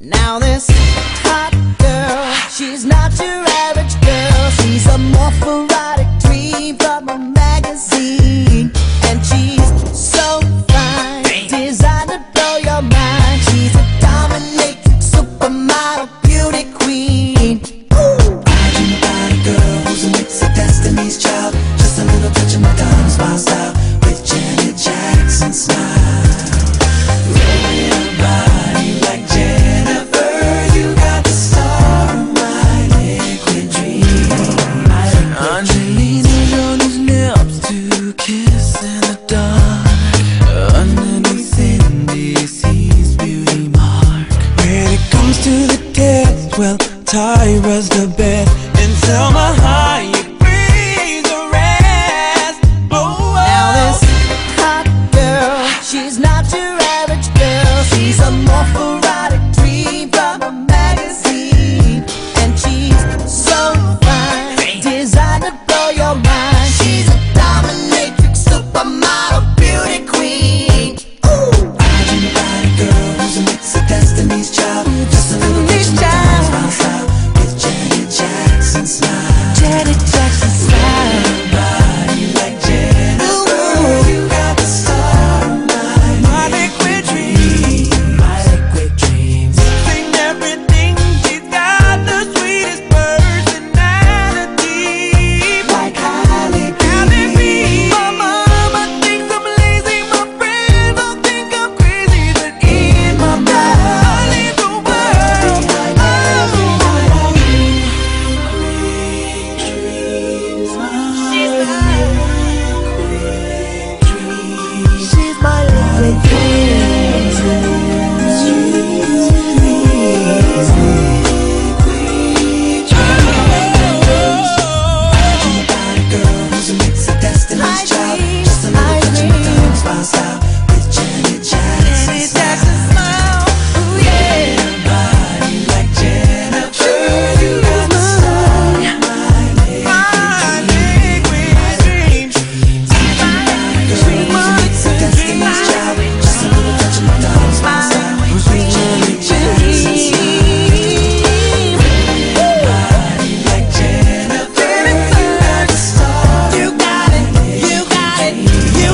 Now this hot girl, she's not your average girl, she's a tired was the Best.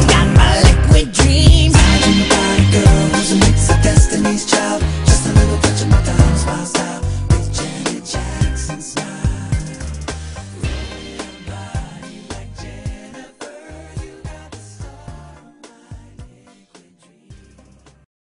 Yeah. got